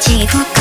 起锅